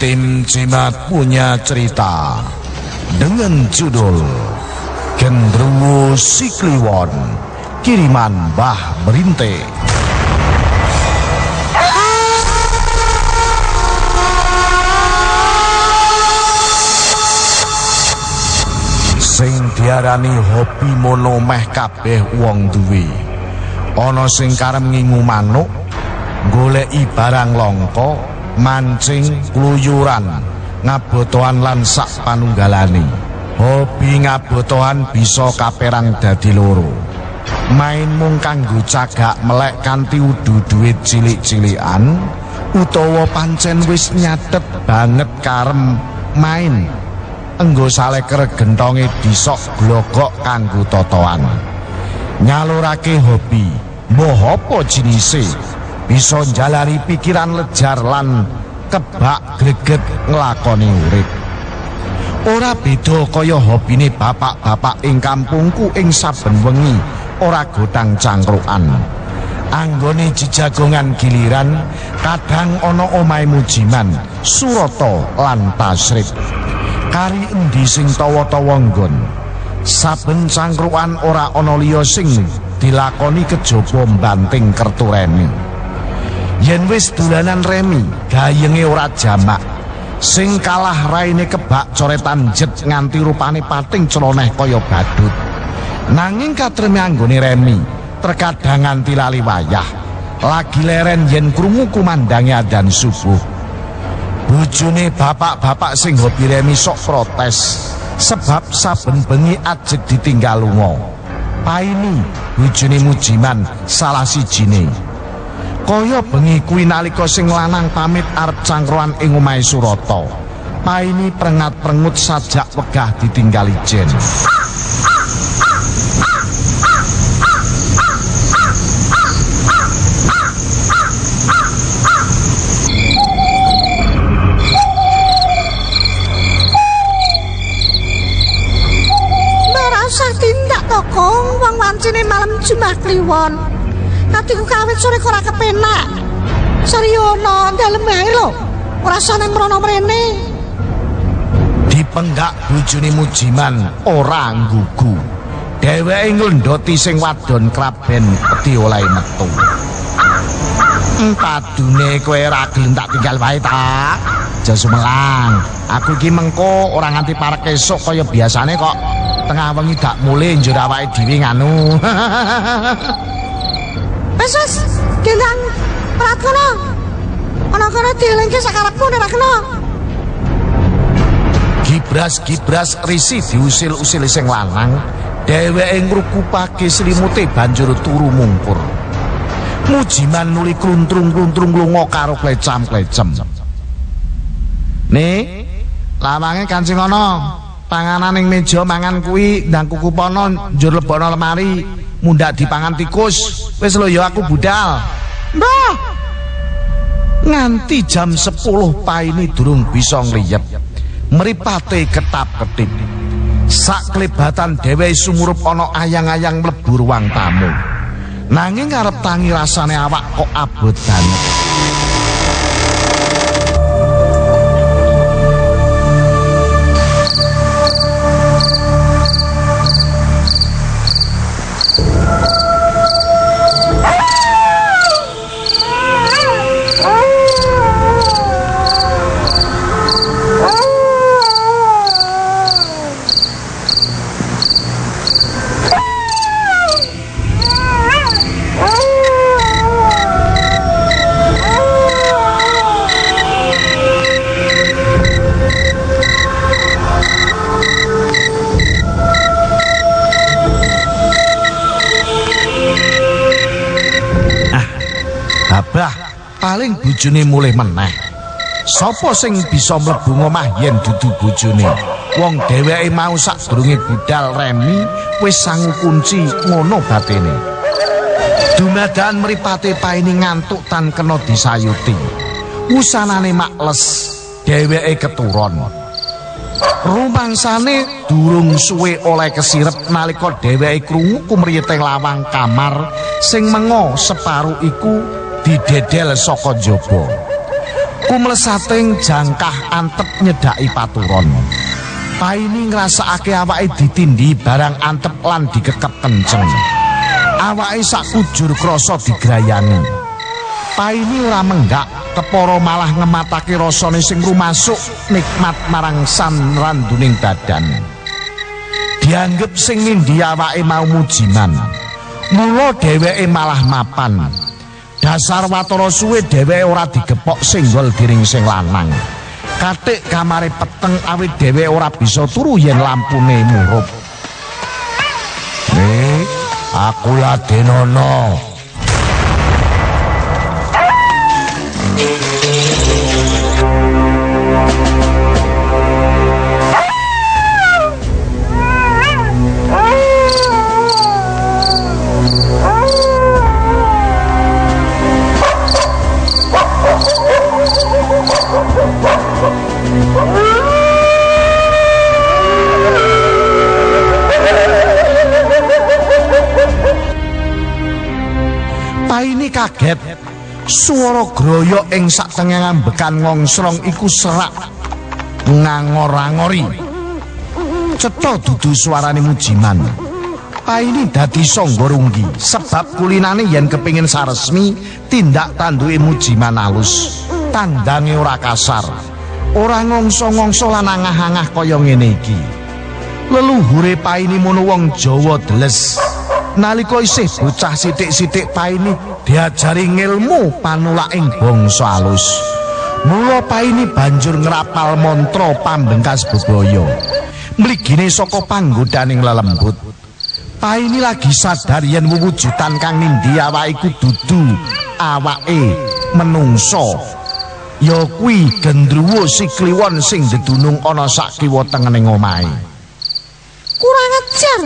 tim Cimat punya cerita dengan judul Gendruwo Sikliwon kiriman Mbah Berinte. Sing diarani hobi mono meh kabeh wong duwe. Ana sing karep ngingu manuk, goleki barang langka, mancing, kluyuran, ngabotohan lan sak panunggalane. Hobi ngabotohan bisa kaperang dadi loro. Main mung kanggo cagak melek kanthi udu duit cilik-cilikan utawa pancen wis nyatet banget karem main enggo saleker gentonge disok glogok kanggo totoan. Nyalurake hobi, moh apa jinise? Bisa njalari pikiran lejar lan kebak greget nglakoni urip. Ora beda kaya hobine bapak-bapak ing kampungku ing saben wengi ora godang cangkrukan. Anggone jejagongan giliran kadang ana omahe mujiman, surata lan tasrif. Kari endi sing tawa-tawa nggon? Saben cangkrukan ora ana liya sing dilakoni kejaba mbanting kertu remi. Yen wis dolanan remi gayenge ora jamak. Sing kalah raine kebak coretan jet nganti rupane pating celoneh kaya badut. Nanging katreme anggone remi terkadang nganti lali wayah. Lagi leren yen krungu kumandange adan subuh. Bojone bapak-bapak sing hobi remi sok protes sebab saben bengi ajek ditinggal lunga. Paini bojone mujiman salah sijine kaya bengi kuwi nalika sing lanang pamit arep cangkruan ing omahe Surata. Paini prengat-prengut sajak wegah ditinggal ijen. Merasa tindak tokong wong wancine malam Jumat Kliwon. Atiku kawit sore ora kepenak. Saryono dalem ae lho. Ora sane mrono mrene. Dipenggak bojone mujiman ora nggugu. Dheweke nglendoti sing wadon kraben peti oleh metu. Empadune kowe ora gelem tak tinggal wae ta? Aja sumelang. Aku iki mengko ora nganti parek esuk kaya biasane kok. Tengah wengi dak mulih njur awake dhewe nganu. Wes wes, gendang perat kono. Ana kono dielingke sakarepmu nek kena. Gibras-gibras risi diusil-usil sing lanang, dheweke ngrukupake selimute banjur turu mungkur. Mujiman nuli kluntrung-kluntrung lunga karo klecam-klecem. Nih, lawange kancing ana. Panganan ing meja mangan kuwi ndang kuku pono njur lebono lemari, mundak dipangan tikus. Wis lho ya aku budal. Mbah, nganti jam 10 paini durung bisa ngliyep. Mripate ketap-ketip sak klebatan dhewe sumurup ana ayang-ayang mlebu ruang tamu. Nanging arep tangi rasane awak kok abot banget paling bojone mulih meneh. Sopo sing bisa mlebu ngomah yen dudu bojone? Wong dheweke mau sadurunge budal remi wis sangu kunci ngono batene. Dumadakan mripate paine ngantuk tan kena disayuti. Usanane makles, dheweke keturon. Rumangsane durung suwe oleh kesirep nalika dheweke krungu kumriyete lawang kamar sing mengo separuh iku didedel saka jaba. kumlesating jangkah antep nyedaki paturon. Paini ngrasakake awake ditindhi barang antep lan dikekep kenceng. Awake sak kujur krasa digrayani. Paini ora menggak, kepara malah ngematake rasane sing rumasuk nikmat marang san randuning badan. Dianggep sing nindhi awake mau mujiman. Mula dheweke malah mapan. Dasar watara suwe dheweke ora digepok singgol diring sing lanang. katik kamare peteng awit dhewe ora bisa turu yen lampune murup. Eh, aku ladenono. Paini kaget. Suara groyok ing saktengah ngambekan ngongsrong iku serak ngangor-angori. Cetha dudu suarane mujiman. Paini dadi sangga runggi sebab kulinane yen kepingin saresmi tindak tanduke mujiman alus. Tandange ora kasar. Ora ngongso-ngongso lan angah-angah kaya ngene iki. Leluhure Paini mono wong Jawa deles. nalika isih bocah sithik-sithik paini diajari ngilmu panulaking bangsa alus. Mula paini banjur ngrapal mantra pambengkas bebaya. Mligine saka panggodaning lelembut. Paini lagi sadar yen wujudan kang nindhi awake iku dudu awake menungso. Ya kuwi gendruwo sikliwon sing dedunung ana sak kiwa tengening omahe. Kurang ajar.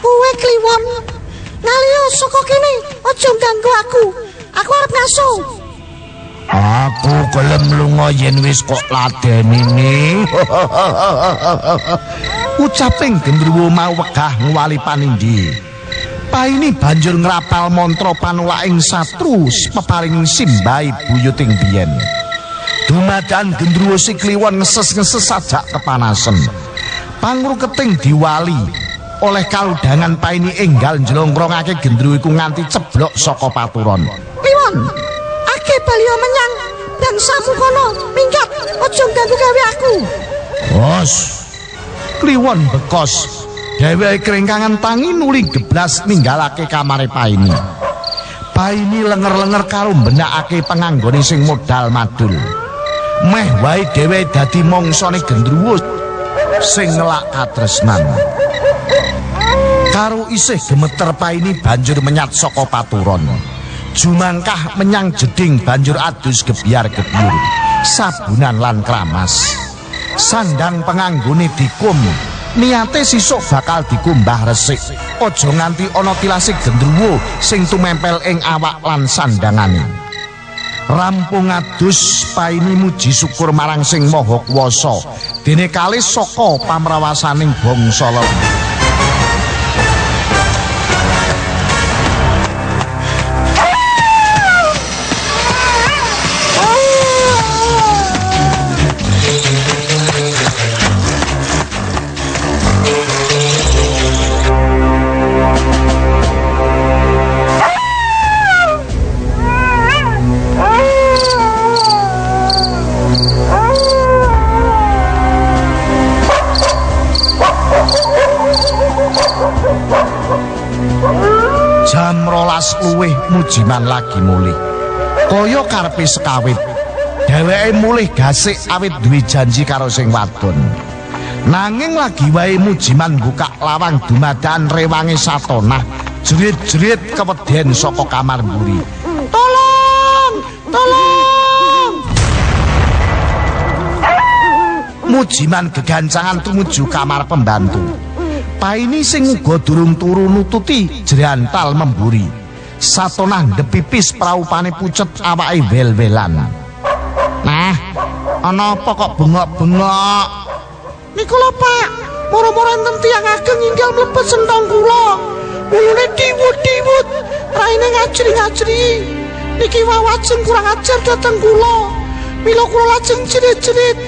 Kowe kliwon. Ngaliyo saka kene, aja ganggu aku. Aku arep ngaso. Aku gelem lunga yen wis kok ladenine. Ucaping gendruwo mau wegah ngwali panindhi. Paini banjur ngrapal mantra panulaking satru peparing simbahi buyuting biyen. Dumadan gendruwo si kliwon ngeses-ngeses sajak kepanasan. Pangruketing diwali oleh kaludangan paini enggal njlongkrongake gendruwo iku nganti ceblok saka paturon. Kliwon, ake balio menyang bangsamu kono. Minggat, aja ganggu gawe aku. Bos. Kliwon bekos. Dheweke kringkangan tangi nuli geblas ninggalake kamare Paini. Paini lenger-lenger karo mbenakake penganggone sing modal madul. Meh wae dheweke dadi mongsane gendruwo sing ngelak katresnan. Karo isih gemeter Paini banjur menyat saka paturon. Jumangkah menyang jeding banjur adus gebyar-gebyur. Sabunan lan kramas. Sandang penganggone dikum niate sisuk bakal dikumbah resik. Aja nganti ana tilasik gendruwo sing tumempel ing awak lan sandangane rampung adus paini muji syukur marang sing maha kuwasa. Dene kalih saka pamrawasaning bangsa lelembut mujiman lagi mulih. Kaya karepe sekawit. Dheweke mulih gasik awit duwe janji karo sing wadon. Nanging lagi wae mujiman buka lawang dumadan rewangi satonah. Jerit-jerit keweden saka kamar mburi. Tolong! Tolong! Mujiman gegancangan tumuju kamar pembantu. Paini sing uga durung turu nututi jrantal memburi. Satonah ndepipis praupane pucet awake wel-welan. Nah, ana apa kok bengok-bengok? Niku lho, Pak. Moro-moro enten tiyang ageng inggal mlebet sentong kula. Wulune diwut-diwut, raine ngajri-ngajri. Niki wawajeng kurang ajar dateng kula. Mila kula lajeng jerit-jerit.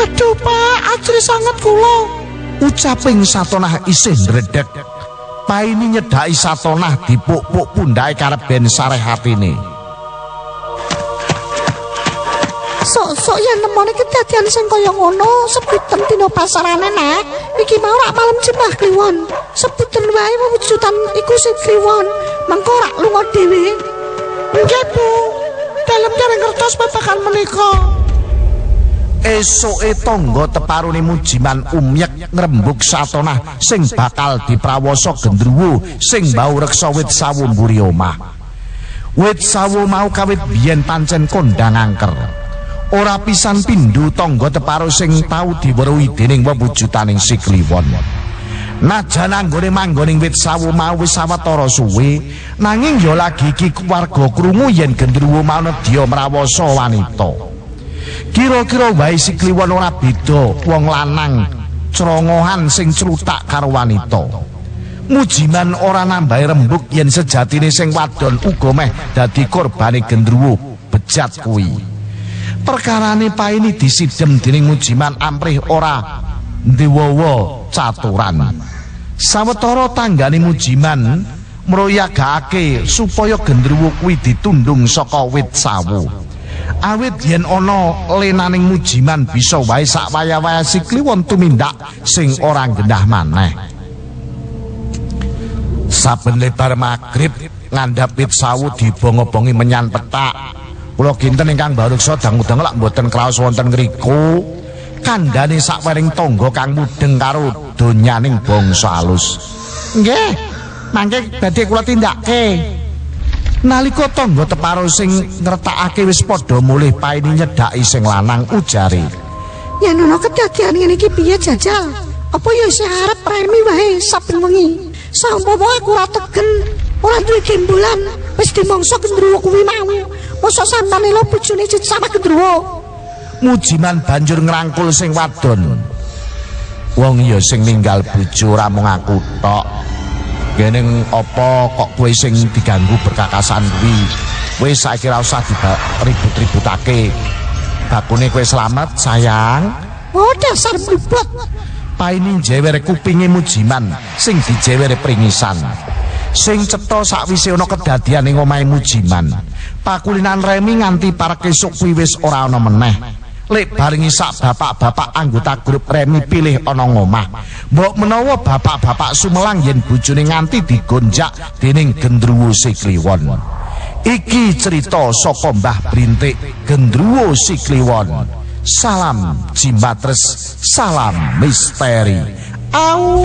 Aduh, Pak, ajri sangat kula. Ucaping satonah isih ndredeg. Paini nyedhaki satonah dipuk-puk pundhake karep ben sareh atine. Sok-sok yen nemoni kedadian sing kaya ngono, sebutan dina pasarane nak. Iki mau rak malam jembah kliwon. Sebutan wae wujudan iku sing kliwon. Mengko rak lunga dhewe. Nggih, Bu. Dalem dereng ngertos babagan menika. Esuke tangga teparune mujiman umyek ngrembug satonah sing bakal diprawoso gendruwo sing bau reksa wit sawu mburi omah. Wit sawu mau kawit biyen pancen kondang angker. Ora pisan pindho tangga teparo sing tau diweruhi dening wewujutaning si kliwon. Najan anggone manggoning wit sawu mau wis sawetara suwe, nanging ya lagi iki keluarga krungu yen gendruwo mau nedya mrawoso wanita. Kira-kira wae si kliwon ora beda wong lanang crongohan sing celutak karo wanita. Mujiman ora nambahi rembug yen sejatine sing wadon uga meh dadi korbane gendruwo bejat kuwi. Perkarane paini disidem dening mujiman amprih ora ndewowo caturan. Sawetara tanggane mujiman mroyagake supaya gendruwo kuwi ditundung saka wit sawu. Awit yen ana lenaning mujiman bisa wae sak waya-waya si kliwon tumindak sing ora gendah maneh. Saben lebar magrib ngandhap pit sawu dibongo-bongi menyan petak. Kula kinten ingkang baruksa dangu-dangu lak mboten kraos wonten ngriku. Kandhane sakwering tangga kang mudeng karo donyaning bangsa alus. Nggih mangke badhe kula tindakke Nalika tangga teparo sing ngertakake wis padha mulih paini nyedhaki sing lanang ujare. Yen ana kedadian ngene iki piye jajal? Apa ya isih arep remi wae saben wengi? Sampama aku ora tegen, ora duwe gembulan, wis dimangsa gendruwo kuwi mau. Mosok sampeyan lho bojone sama gendruwo. Mujiman banjur ngrangkul sing wadon. Wong ya sing ninggal bojo ora mung aku tok. Geneng apa kok kowe sing diganggu berkakasan kuwi? Wis saiki ora usah ribut-ributake. Bakune kowe selamat, sayang. Oh, dasar blubot. Paini jewer kupinge mujiman sing dijewere pringisan. Sing cetha sakwise ana kedadian ing omahe mujiman. Pakulinan remi nganti para kesuk kuwi wis ora ana meneh. Lek bareng isak bapak-bapak anggota grup remi pilih ana ngomah. Mbok menawa bapak-bapak sumelang yen bojone nganti digonjak dening gendruwo Sikliwon. Iki cerita saka Mbah Brintik Gendruwo Sikliwon. Salam Jimbatres, salam misteri. Au.